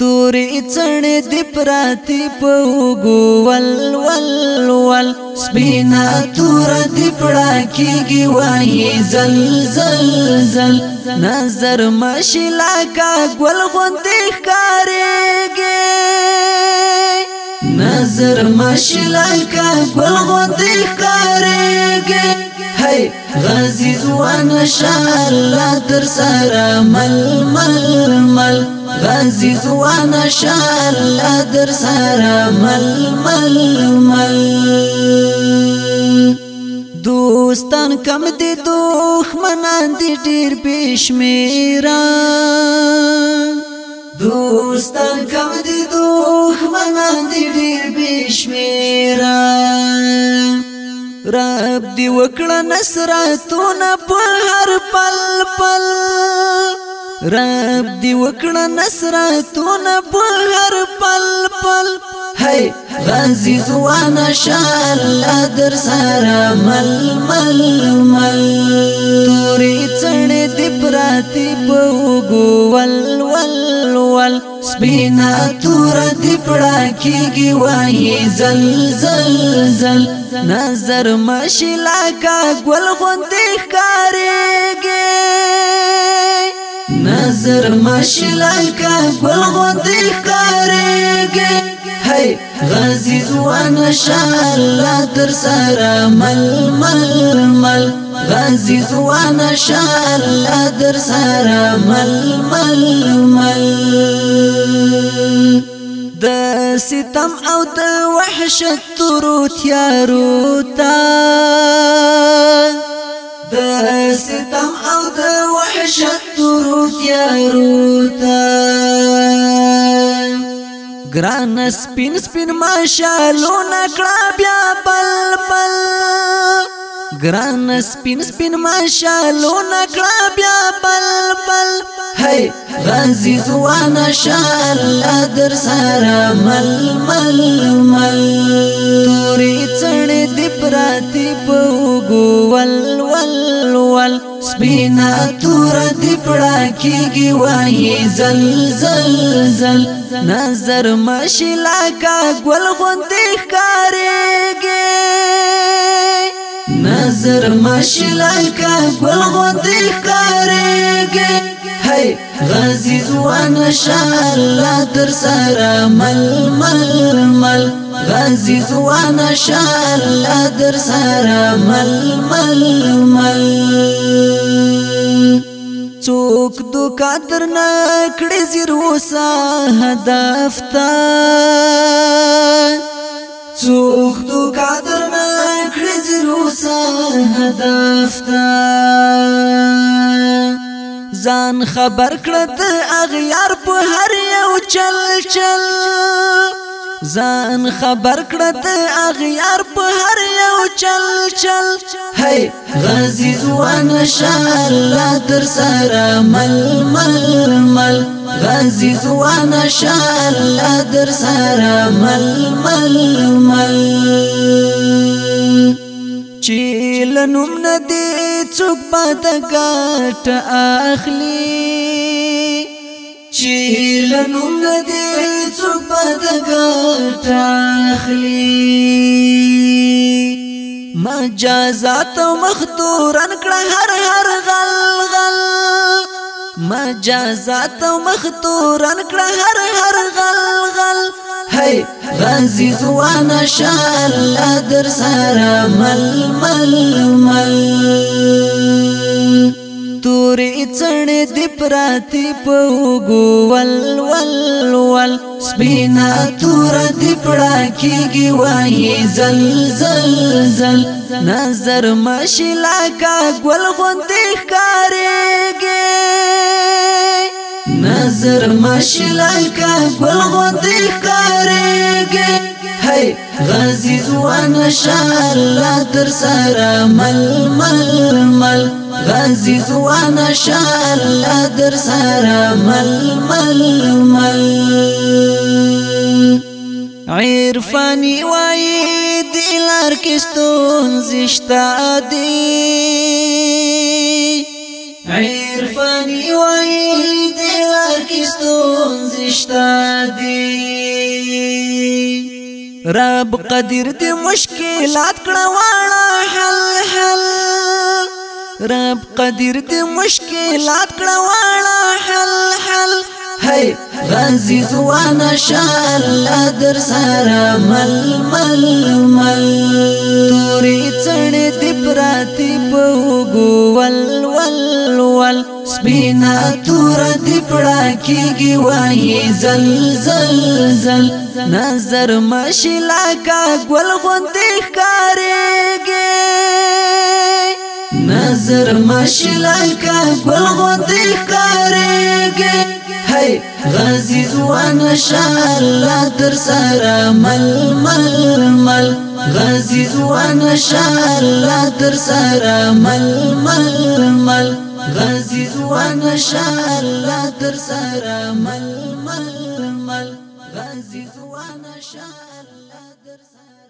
تورې څړې دی پراتی په وګول ول ول سپینا تور دی پړه کیږي وایي زل زل زل نظر مشلا کا ګل غوندې ښکارېږي نظر مشلا کا ګل غوندې ښکارېږي هی غازی ځوان شاله در سره مل مل مل غازی زوان شال در سره مل مل مل دوستان کم دي دښمنان دي ډېر بشمیرا دوستان کم دي دښمنان دي ډېر بشمیرا رب دی وکړه نصرتونه په هر پل پل رب دی وکړه نصرتونه په هر پل پل هی غازی زوان شال در سره مل مل مل تورې څړې دی پراتی په وګو ول ول ول سپینا تور دی پړه کیږي وای زل زل زل نظر مشلا کا ګل غوندې ښکارېږي نظر مشلای کا گل غوندې ښکارېږي هی غازی ځوان شاه الله در سره مل مل مل غازی ځوان شاه الله در سره مل مل مل د ستم او د وحشت تورو تیارو تا ستم او د وحشت تورو تیارو تا ګران سپین سپین ماشالو نکړه بیا پل پل ګران سپین سپین ماشالو نکړه بیا پل پل هی غازی زوان شاله در سره مل مل مل تورې څړې دی پراتی په تور دی پړه کیږي وای زل زل زل نظر مشلا کا ګل غوندې ښکارېږي نظر مشلا کا ګل غوندې ښکارېږي هي غازي زوان شاه الله در سره مل مل مل غازي زوان شاه الله در سره مل مل مل څوک دوکا در نه کړې زیروسا هدف تا څوک دوکا در نه کړې زیروسا هدف تا ځان خبر کړه ته اغیار په هر یو چل چل ځان خبر کړه ته اغیار په هر یو چل چل هی غازی ځوان شاه الله در سره مل مل مل غازی ځوان شاه الله در سره مل مل مل چې لنوم ندی څوک پد کټ اخلي چې لنوم دې څوک پد ګټاخلي مجازات مختورن کړه هر هر غل غل مجازات مختورن کړه هر هر غل غل هي غازي زوانا شال در سره مل مل مل چړې دی پراتی په وګول ول ول سپینا تور دی پړه کیږي وای زل زل زل نظر مشلا کا ګل غوندې ښکارېږي نظر مشلا کا ګل غوندې ښکارېږي هاي غازي زوان شاه الله در سره مل مل مل غازي زوان شاه الله در سره مل مل مل عرفانی وای دلار کستون زشتا دی عرفانی وای دلار کستون زشتا دی رب قدر دې مشکلات کړواړه حل حل رب قدر دې مشکلات کړواړه حل حل هي غازي زوانا شاء الله در سره مل مل مل تورې چړې دې پراتي په وګول ول ول سپینا تو څومره دی پړه کیږي وایي زل زل زل نظر مشلا کا ګل غوندې ښکارېږي نظر مشلا کا ګل غوندې ښکارېږي هی غازی ځوان شاه الله در سره مل مل مل غازی ځوان شاه الله در سره مل مل مل غازي ځوان شه الله در سره مل مل مل غازي ځوان شه الله در